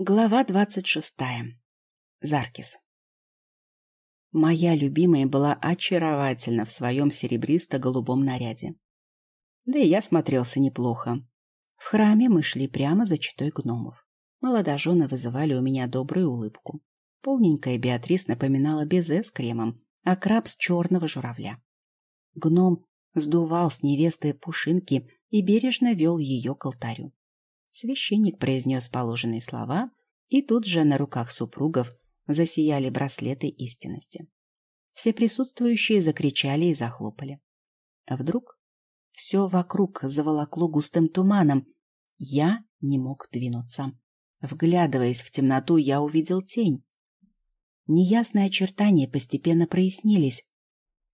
Глава двадцать шестая. Заркис. Моя любимая была очаровательна в своем серебристо-голубом наряде. Да и я смотрелся неплохо. В храме мы шли прямо за читой гномов. Молодожены вызывали у меня добрую улыбку. Полненькая Беатрис напоминала безе с кремом, а краб с черного журавля. Гном сдувал с невесты пушинки и бережно вел ее к алтарю. Священник произнес положенные слова, и тут же на руках супругов засияли браслеты истинности. Все присутствующие закричали и захлопали. А вдруг все вокруг заволокло густым туманом. Я не мог двинуться. Вглядываясь в темноту, я увидел тень. Неясные очертания постепенно прояснились.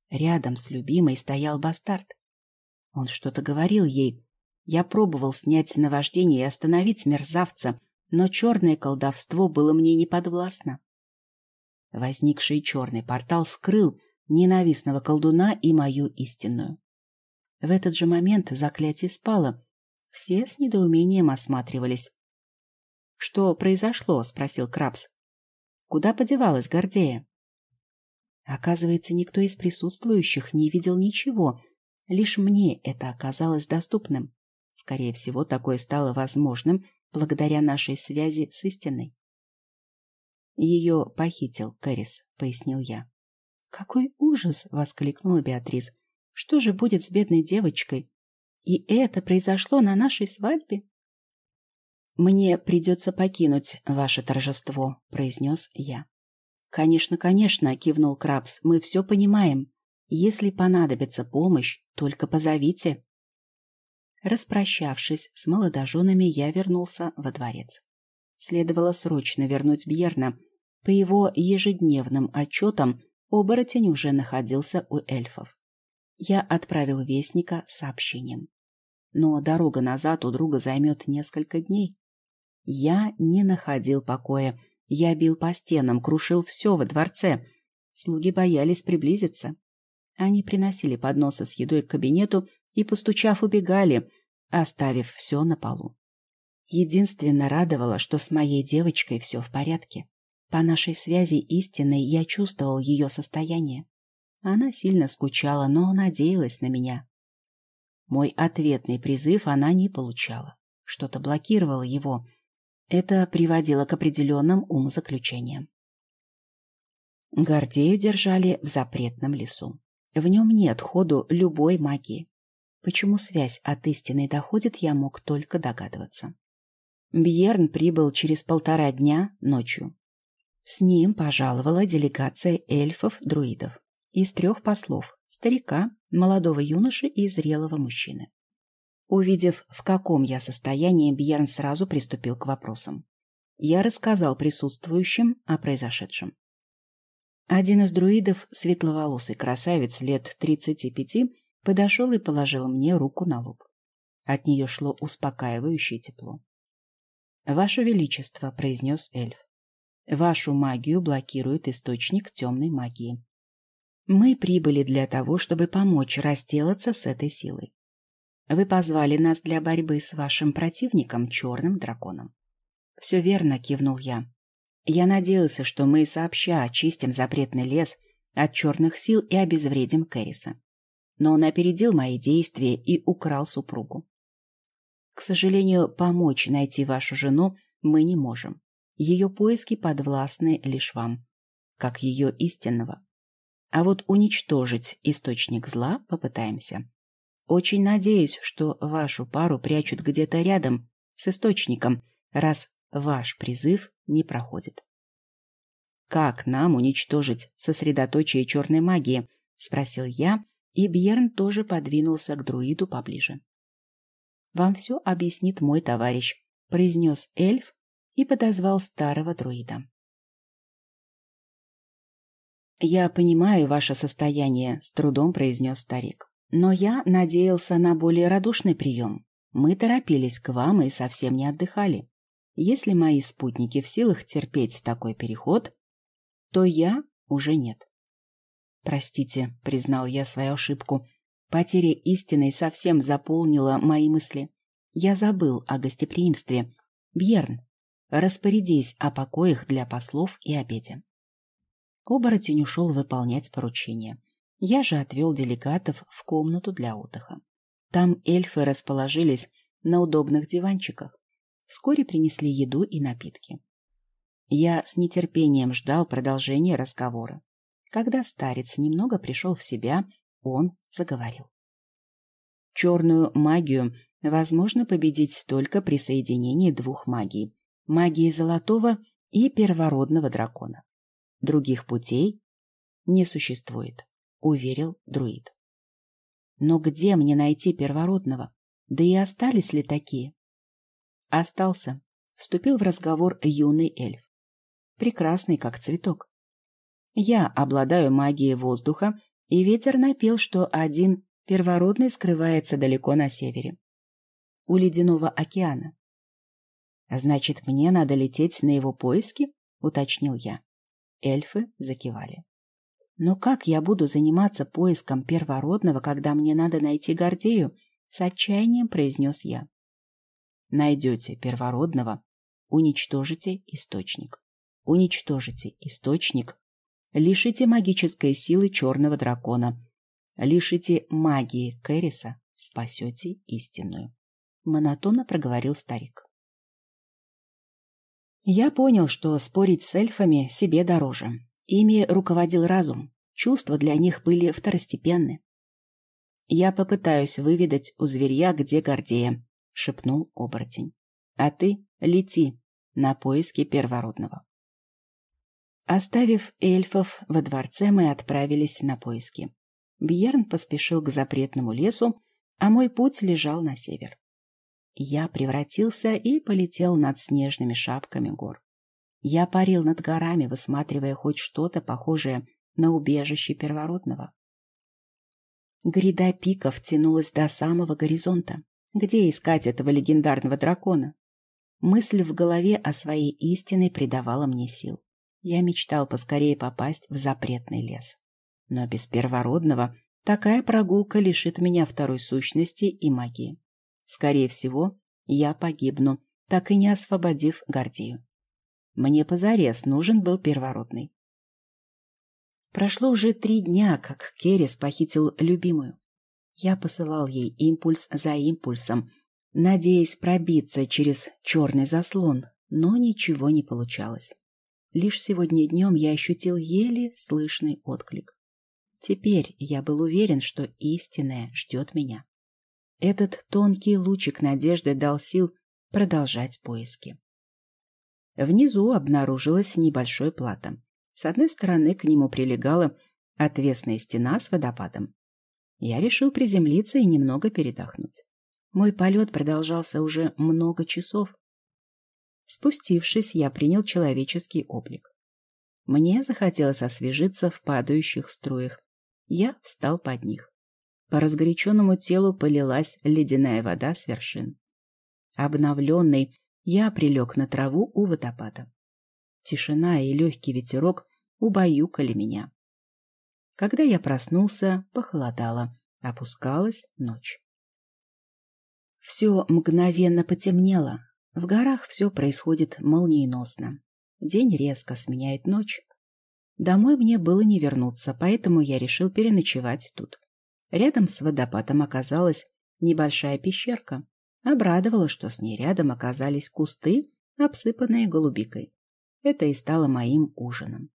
Рядом с любимой стоял бастард. Он что-то говорил ей, я пробовал снять наваждение и остановить мерзавца, но черное колдовство было мне неподвластно. Возникший черный портал скрыл ненавистного колдуна и мою истинную. В этот же момент заклятие спало. Все с недоумением осматривались. — Что произошло? — спросил Крабс. — Куда подевалась Гордея? Оказывается, никто из присутствующих не видел ничего. Лишь мне это оказалось доступным. Скорее всего, такое стало возможным благодаря нашей связи с истиной. Ее похитил Кэрис, пояснил я. Какой ужас! воскликнула Беатрис. Что же будет с бедной девочкой? И это произошло на нашей свадьбе? Мне придется покинуть ваше торжество, произнес я. Конечно, конечно, кивнул Крабс. Мы все понимаем. Если понадобится помощь, только позовите. Распрощавшись с молодоженами, я вернулся во дворец. Следовало срочно вернуть Бьерна. По его ежедневным отчетам, оборотень уже находился у эльфов. Я отправил вестника сообщением. Но дорога назад у друга займет несколько дней. Я не находил покоя. Я бил по стенам, крушил все во дворце. Слуги боялись приблизиться. Они приносили подносы с едой к кабинету и, постучав, убегали, оставив все на полу. Единственно радовало, что с моей девочкой все в порядке. По нашей связи истинной я чувствовал ее состояние. Она сильно скучала, но надеялась на меня. Мой ответный призыв она не получала. Что-то блокировало его. Это приводило к определенным умозаключениям. Гордею держали в запретном лесу. В нем нет ходу любой магии. Почему связь от истины доходит, я мог только догадываться. Бьерн прибыл через полтора дня ночью. С ним пожаловала делегация эльфов-друидов из трех послов – старика, молодого юноши и зрелого мужчины. Увидев, в каком я состоянии, Бьерн сразу приступил к вопросам. Я рассказал присутствующим о произошедшем. Один из друидов, светловолосый красавец лет тридцати пяти, подошел и положил мне руку на лоб. От нее шло успокаивающее тепло. «Ваше Величество», — произнес эльф, — «вашу магию блокирует источник темной магии. Мы прибыли для того, чтобы помочь разделаться с этой силой. Вы позвали нас для борьбы с вашим противником, черным драконом». «Все верно», — кивнул я. «Я надеялся, что мы сообща очистим запретный лес от черных сил и обезвредим Кэриса но он опередил мои действия и украл супругу. К сожалению, помочь найти вашу жену мы не можем. Ее поиски подвластны лишь вам, как ее истинного. А вот уничтожить источник зла попытаемся. Очень надеюсь, что вашу пару прячут где-то рядом с источником, раз ваш призыв не проходит. «Как нам уничтожить сосредоточие черной магии?» — спросил я, и Бьерн тоже подвинулся к друиду поближе. «Вам все объяснит мой товарищ», — произнес эльф и подозвал старого друида. «Я понимаю ваше состояние», — с трудом произнес старик. «Но я надеялся на более радушный прием. Мы торопились к вам и совсем не отдыхали. Если мои спутники в силах терпеть такой переход, то я уже нет. «Простите», — признал я свою ошибку. Потеря истины совсем заполнила мои мысли. Я забыл о гостеприимстве. Бьерн, Распорядись о покоях для послов и обеде. Оборотень ушел выполнять поручение. Я же отвел делегатов в комнату для отдыха. Там эльфы расположились на удобных диванчиках. Вскоре принесли еду и напитки. Я с нетерпением ждал продолжения разговора. Когда старец немного пришел в себя, он заговорил. Черную магию возможно победить только при соединении двух магий – магии золотого и первородного дракона. Других путей не существует, уверил друид. Но где мне найти первородного? Да и остались ли такие? Остался. Вступил в разговор юный эльф. Прекрасный, как цветок. Я обладаю магией воздуха, и ветер напел, что один первородный скрывается далеко на севере. У ледяного океана. Значит, мне надо лететь на его поиски? Уточнил я. Эльфы закивали. Но как я буду заниматься поиском первородного, когда мне надо найти Гордею? С отчаянием произнес я. Найдете первородного, уничтожите источник. Уничтожите источник, лишите магической силы черного дракона, лишите магии Кэриса, спасете истинную. Монотонно проговорил старик. Я понял, что спорить с эльфами себе дороже. Ими руководил разум, чувства для них были второстепенны. «Я попытаюсь выведать у зверья, где Гордея», — шепнул оборотень. «А ты лети на поиски первородного». Оставив эльфов во дворце, мы отправились на поиски. Бьерн поспешил к запретному лесу, а мой путь лежал на север. Я превратился и полетел над снежными шапками гор. Я парил над горами, высматривая хоть что-то похожее на убежище первородного. Гряда пиков тянулась до самого горизонта. Где искать этого легендарного дракона? Мысль в голове о своей истине придавала мне сил. Я мечтал поскорее попасть в запретный лес. Но без первородного такая прогулка лишит меня второй сущности и магии. Скорее всего, я погибну, так и не освободив Гордию. Мне позарез нужен был первородный. Прошло уже три дня, как Керес похитил любимую. Я посылал ей импульс за импульсом, надеясь пробиться через черный заслон, но ничего не получалось. Лишь сегодня днем я ощутил еле слышный отклик. Теперь я был уверен, что истинное ждет меня. Этот тонкий лучик надежды дал сил продолжать поиски. Внизу обнаружилась небольшой плато. С одной стороны к нему прилегала отвесная стена с водопадом. Я решил приземлиться и немного передохнуть. Мой полет продолжался уже много часов. Спустившись, я принял человеческий облик. Мне захотелось освежиться в падающих струях. Я встал под них. По разгоряченному телу полилась ледяная вода с вершин. Обновленный, я прилег на траву у водопада. Тишина и легкий ветерок убаюкали меня. Когда я проснулся, похолодало, опускалась ночь. Все мгновенно потемнело. В горах все происходит молниеносно. День резко сменяет ночь. Домой мне было не вернуться, поэтому я решил переночевать тут. Рядом с водопадом оказалась небольшая пещерка. Обрадовало, что с ней рядом оказались кусты, обсыпанные голубикой. Это и стало моим ужином.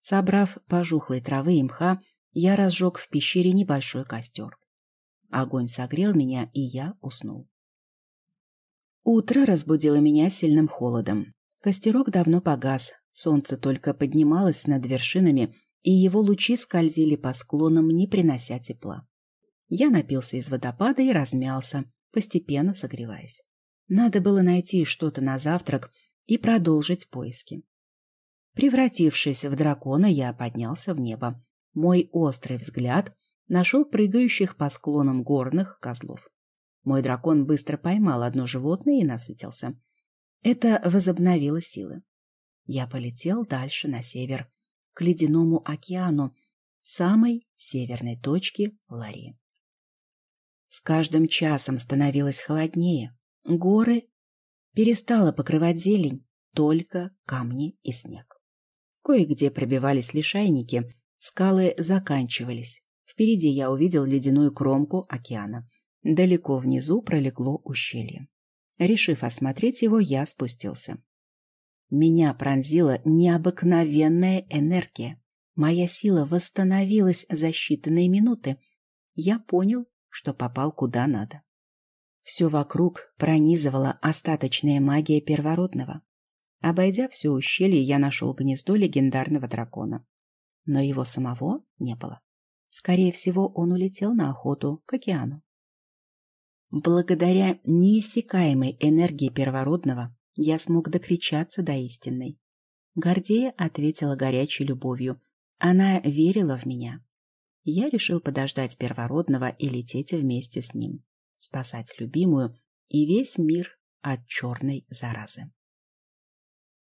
Собрав пожухлой травы и мха, я разжег в пещере небольшой костер. Огонь согрел меня, и я уснул. Утро разбудило меня сильным холодом. Костерок давно погас, солнце только поднималось над вершинами, и его лучи скользили по склонам, не принося тепла. Я напился из водопада и размялся, постепенно согреваясь. Надо было найти что-то на завтрак и продолжить поиски. Превратившись в дракона, я поднялся в небо. Мой острый взгляд нашел прыгающих по склонам горных козлов. Мой дракон быстро поймал одно животное и насытился. Это возобновило силы. Я полетел дальше на север, к ледяному океану, самой северной точке Лари. С каждым часом становилось холоднее. Горы перестала покрывать зелень. только камни и снег. Кое-где пробивались лишайники, скалы заканчивались. Впереди я увидел ледяную кромку океана. Далеко внизу пролегло ущелье. Решив осмотреть его, я спустился. Меня пронзила необыкновенная энергия. Моя сила восстановилась за считанные минуты. Я понял, что попал куда надо. Все вокруг пронизывала остаточная магия первородного. Обойдя все ущелье, я нашел гнездо легендарного дракона. Но его самого не было. Скорее всего, он улетел на охоту к океану. Благодаря неиссякаемой энергии первородного я смог докричаться до истинной. Гордея ответила горячей любовью. Она верила в меня. Я решил подождать первородного и лететь вместе с ним, спасать любимую и весь мир от черной заразы.